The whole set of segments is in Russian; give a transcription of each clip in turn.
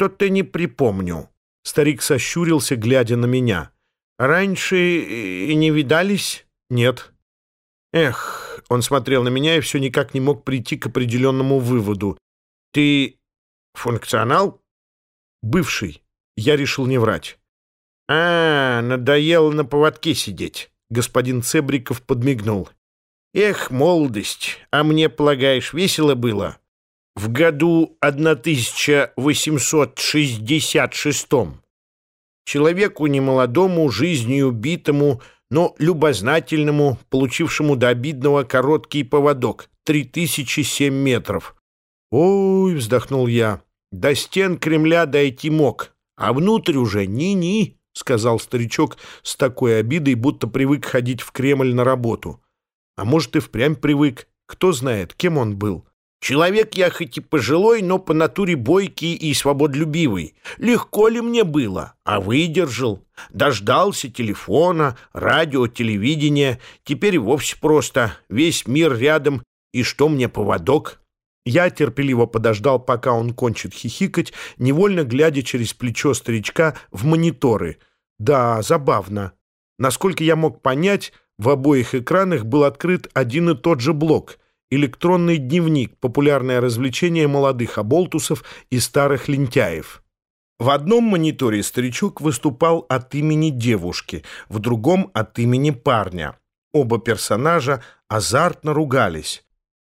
что-то не припомню». Старик сощурился, глядя на меня. «Раньше и не видались?» «Нет». «Эх», — он смотрел на меня и все никак не мог прийти к определенному выводу. «Ты функционал?» «Бывший». Я решил не врать. «А, надоело на поводке сидеть», — господин Цебриков подмигнул. «Эх, молодость, а мне, полагаешь, весело было?» В году 1866 человеку немолодому, жизнью убитому, но любознательному, получившему до обидного короткий поводок — 3007 метров. «Ой!» — вздохнул я. «До стен Кремля дойти мог, а внутрь уже ни-ни!» — сказал старичок с такой обидой, будто привык ходить в Кремль на работу. А может, и впрямь привык. Кто знает, кем он был. Человек я хоть и пожилой, но по натуре бойкий и свободолюбивый. Легко ли мне было? А выдержал. Дождался телефона, радио, телевидения. Теперь вовсе просто. Весь мир рядом. И что мне поводок? Я терпеливо подождал, пока он кончит хихикать, невольно глядя через плечо старичка в мониторы. Да, забавно. Насколько я мог понять, в обоих экранах был открыт один и тот же блок — электронный дневник, популярное развлечение молодых оболтусов и старых лентяев. В одном мониторе старичок выступал от имени девушки, в другом — от имени парня. Оба персонажа азартно ругались.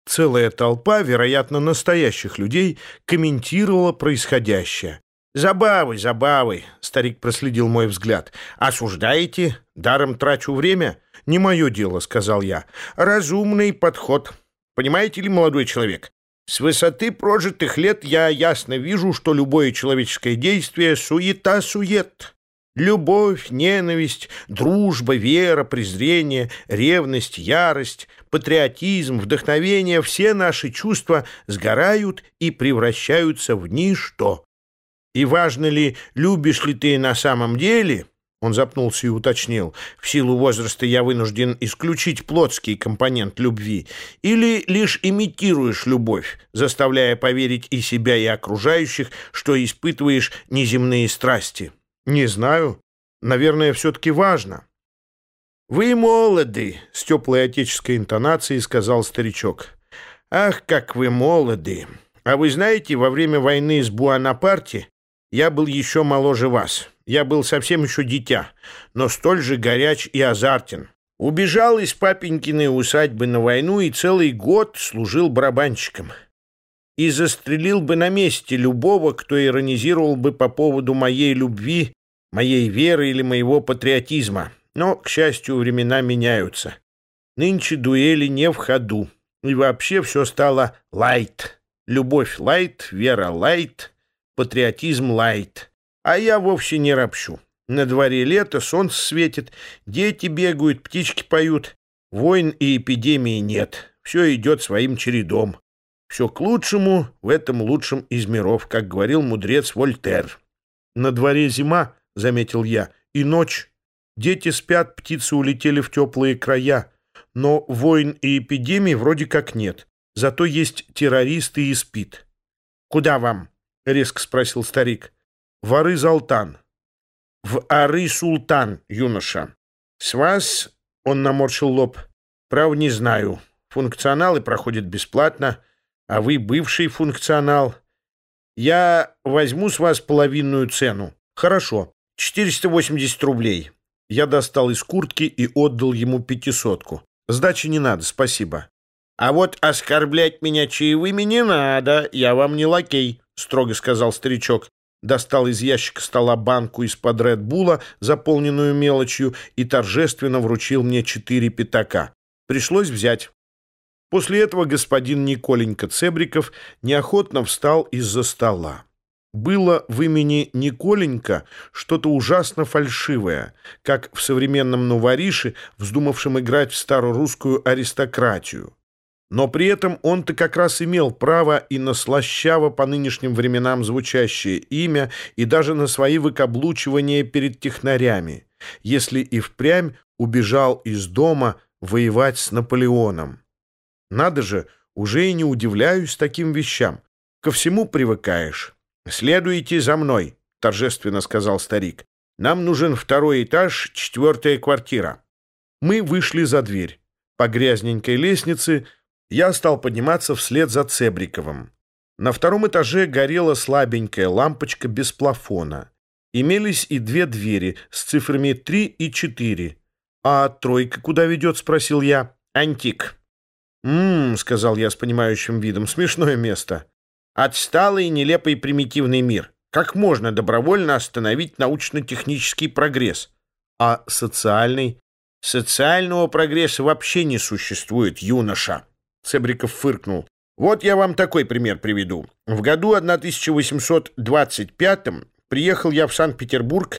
Целая толпа, вероятно, настоящих людей, комментировала происходящее. «Забавы, забавы!» — старик проследил мой взгляд. «Осуждаете? Даром трачу время?» «Не мое дело», — сказал я. «Разумный подход». Понимаете ли, молодой человек, с высоты прожитых лет я ясно вижу, что любое человеческое действие — суета-сует. Любовь, ненависть, дружба, вера, презрение, ревность, ярость, патриотизм, вдохновение — все наши чувства сгорают и превращаются в ничто. И важно ли, любишь ли ты на самом деле — он запнулся и уточнил. «В силу возраста я вынужден исключить плотский компонент любви. Или лишь имитируешь любовь, заставляя поверить и себя, и окружающих, что испытываешь неземные страсти?» «Не знаю. Наверное, все-таки важно». «Вы молоды», — с теплой отеческой интонацией сказал старичок. «Ах, как вы молоды! А вы знаете, во время войны с Буанапарти я был еще моложе вас». Я был совсем еще дитя, но столь же горяч и азартен. Убежал из папенькиной усадьбы на войну и целый год служил барабанщиком. И застрелил бы на месте любого, кто иронизировал бы по поводу моей любви, моей веры или моего патриотизма. Но, к счастью, времена меняются. Нынче дуэли не в ходу. И вообще все стало лайт. Любовь лайт, вера лайт, патриотизм лайт. А я вовсе не ропщу. На дворе лето, солнце светит, дети бегают, птички поют. Войн и эпидемий нет. Все идет своим чередом. Все к лучшему в этом лучшем из миров, как говорил мудрец Вольтер. «На дворе зима», — заметил я, — «и ночь. Дети спят, птицы улетели в теплые края. Но войн и эпидемий вроде как нет. Зато есть террористы и спит». «Куда вам?» — резко спросил старик в Ары-Залтан. В Ары-Султан, юноша. С вас, он наморщил лоб, прав не знаю. Функционалы проходят бесплатно, а вы бывший функционал. Я возьму с вас половинную цену. Хорошо, 480 рублей. Я достал из куртки и отдал ему пятисотку. Сдачи не надо, спасибо. А вот оскорблять меня чаевыми не надо, я вам не лакей, строго сказал старичок достал из ящика стола банку из-под Редбула, заполненную мелочью, и торжественно вручил мне четыре пятака. Пришлось взять. После этого господин Николенька Цебриков неохотно встал из-за стола. Было в имени Николенька что-то ужасно фальшивое, как в современном новорише, вздумавшем играть в старорусскую аристократию. Но при этом он-то как раз имел право и на слащаво по нынешним временам звучащее имя, и даже на свои выкаблучивания перед технарями, если и впрямь убежал из дома воевать с Наполеоном. Надо же, уже и не удивляюсь таким вещам. Ко всему привыкаешь. «Следуйте за мной», — торжественно сказал старик. «Нам нужен второй этаж, четвертая квартира». Мы вышли за дверь. По грязненькой лестнице я стал подниматься вслед за Цебриковым. На втором этаже горела слабенькая лампочка без плафона. Имелись и две двери с цифрами 3 и 4. «А тройка куда ведет?» — спросил я. «Антик». «М-м», — сказал я с понимающим видом, — «смешное место». «Отсталый, нелепый, примитивный мир. Как можно добровольно остановить научно-технический прогресс?» «А социальный?» «Социального прогресса вообще не существует, юноша». Цебриков фыркнул. Вот я вам такой пример приведу. В году 1825 приехал я в Санкт-Петербург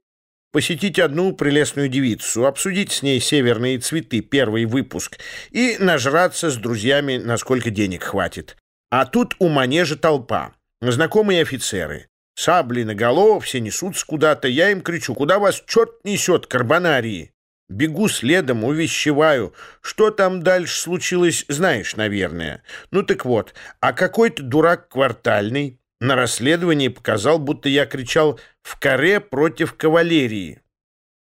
посетить одну прелестную девицу, обсудить с ней «Северные цветы», первый выпуск, и нажраться с друзьями, насколько денег хватит. А тут у манежа толпа, знакомые офицеры. Сабли наголо, все несутся куда-то. Я им кричу, куда вас черт несет, карбонарии? Бегу следом, увещеваю. Что там дальше случилось, знаешь, наверное. Ну так вот, а какой-то дурак квартальный на расследовании показал, будто я кричал «в каре против кавалерии».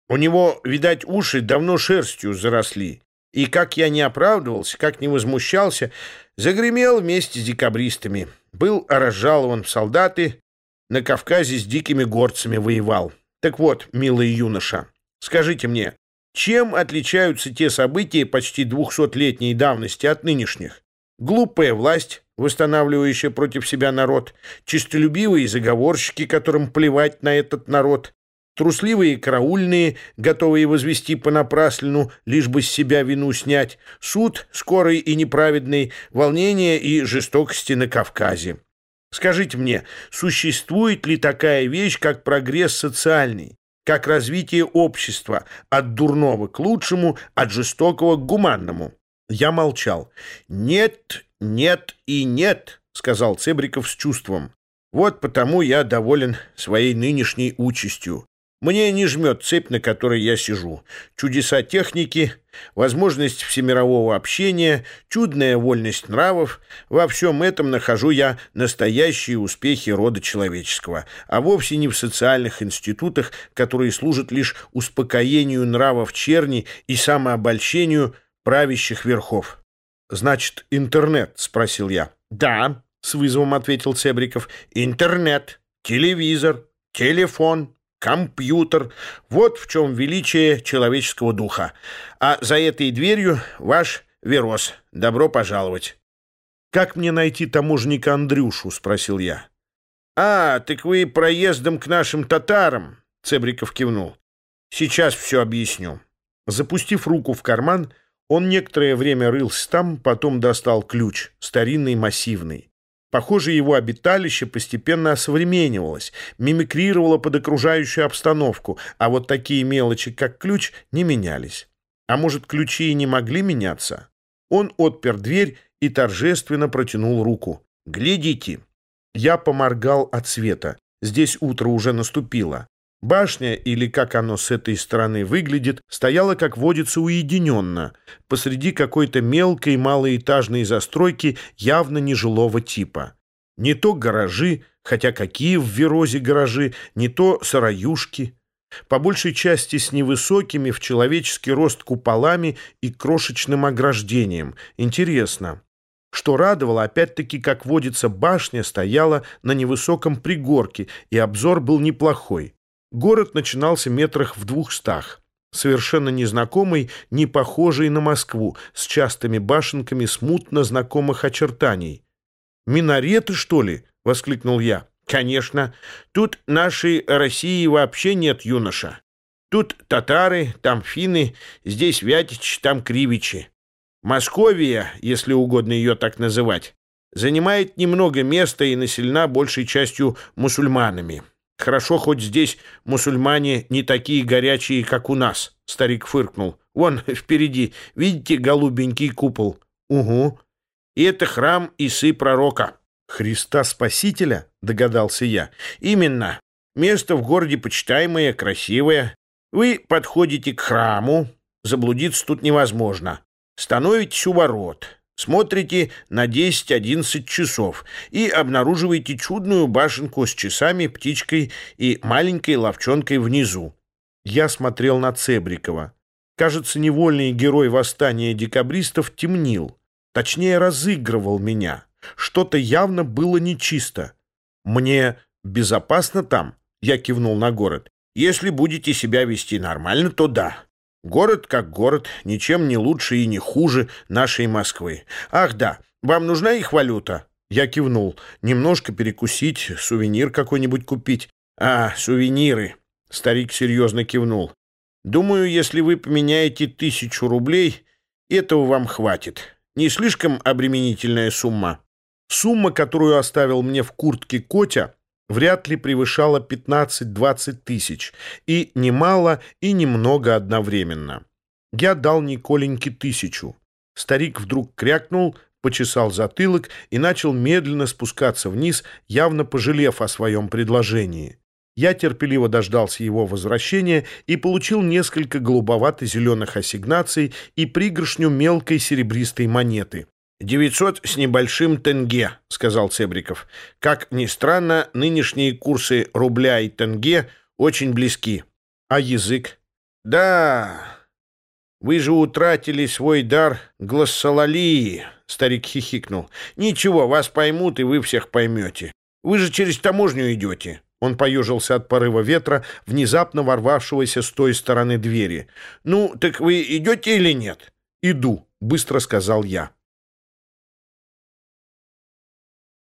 У него, видать, уши давно шерстью заросли. И как я не оправдывался, как не возмущался, загремел вместе с декабристами. Был разжалован в солдаты, на Кавказе с дикими горцами воевал. Так вот, милый юноша, скажите мне, чем отличаются те события почти двухсотлетней давности от нынешних? Глупая власть, восстанавливающая против себя народ, чистолюбивые заговорщики, которым плевать на этот народ, трусливые караульные, готовые возвести понапраслину, лишь бы с себя вину снять, суд скорый и неправедный, волнение и жестокости на Кавказе. Скажите мне, существует ли такая вещь, как прогресс социальный? Как развитие общества от дурного к лучшему, от жестокого к гуманному. Я молчал. «Нет, нет и нет», — сказал Цебриков с чувством. «Вот потому я доволен своей нынешней участью. Мне не жмет цепь, на которой я сижу. Чудеса техники, возможность всемирового общения, чудная вольность нравов — во всем этом нахожу я настоящие успехи рода человеческого, а вовсе не в социальных институтах, которые служат лишь успокоению нравов черни и самообольщению правящих верхов. «Значит, интернет?» — спросил я. «Да», — с вызовом ответил Цебриков. «Интернет, телевизор, телефон» компьютер. Вот в чем величие человеческого духа. А за этой дверью ваш Верос. Добро пожаловать. «Как мне найти таможника Андрюшу?» — спросил я. «А, так вы проездом к нашим татарам?» — Цебриков кивнул. «Сейчас все объясню». Запустив руку в карман, он некоторое время рылся там, потом достал ключ, старинный, массивный. Похоже, его обиталище постепенно осовременивалось, мимикрировало под окружающую обстановку, а вот такие мелочи, как ключ, не менялись. А может, ключи и не могли меняться? Он отпер дверь и торжественно протянул руку. «Глядите!» Я поморгал от света. Здесь утро уже наступило. Башня, или как оно с этой стороны выглядит, стояла, как водится, уединенно, посреди какой-то мелкой малоэтажной застройки явно нежилого типа. Не то гаражи, хотя какие в Верозе гаражи, не то сараюшки. По большей части с невысокими в человеческий рост куполами и крошечным ограждением. Интересно. Что радовало, опять-таки, как водится, башня стояла на невысоком пригорке, и обзор был неплохой. Город начинался метрах в двухстах. Совершенно незнакомый, не похожий на Москву, с частыми башенками смутно знакомых очертаний. «Минареты, что ли?» — воскликнул я. «Конечно. Тут нашей России вообще нет, юноша. Тут татары, там финны, здесь Вятич, там Кривичи. Московия, если угодно ее так называть, занимает немного места и населена большей частью мусульманами. Хорошо, хоть здесь мусульмане не такие горячие, как у нас, — старик фыркнул. Вон впереди, видите голубенький купол? Угу. И это храм Исы Пророка. Христа Спасителя, догадался я. Именно. Место в городе почитаемое, красивое. Вы подходите к храму, заблудиться тут невозможно. Становитесь у ворот. Смотрите на 10-11 часов и обнаруживаете чудную башенку с часами, птичкой и маленькой ловчонкой внизу. Я смотрел на Цебрикова. Кажется, невольный герой восстания декабристов темнил. Точнее, разыгрывал меня. Что-то явно было нечисто. «Мне безопасно там?» Я кивнул на город. «Если будете себя вести нормально, то да. Город как город, ничем не лучше и не хуже нашей Москвы. Ах да, вам нужна их валюта?» Я кивнул. «Немножко перекусить, сувенир какой-нибудь купить». «А, сувениры!» Старик серьезно кивнул. «Думаю, если вы поменяете тысячу рублей, этого вам хватит. Не слишком обременительная сумма?» Сумма, которую оставил мне в куртке Котя, вряд ли превышала 15-20 тысяч, и немало, и немного одновременно. Я дал Николеньке тысячу. Старик вдруг крякнул, почесал затылок и начал медленно спускаться вниз, явно пожалев о своем предложении. Я терпеливо дождался его возвращения и получил несколько голубовато-зеленых ассигнаций и пригоршню мелкой серебристой монеты. «Девятьсот с небольшим тенге», — сказал Цебриков. «Как ни странно, нынешние курсы рубля и тенге очень близки. А язык?» «Да, вы же утратили свой дар глоссололии», — старик хихикнул. «Ничего, вас поймут, и вы всех поймете. Вы же через таможню идете». Он поежился от порыва ветра, внезапно ворвавшегося с той стороны двери. «Ну, так вы идете или нет?» «Иду», — быстро сказал я.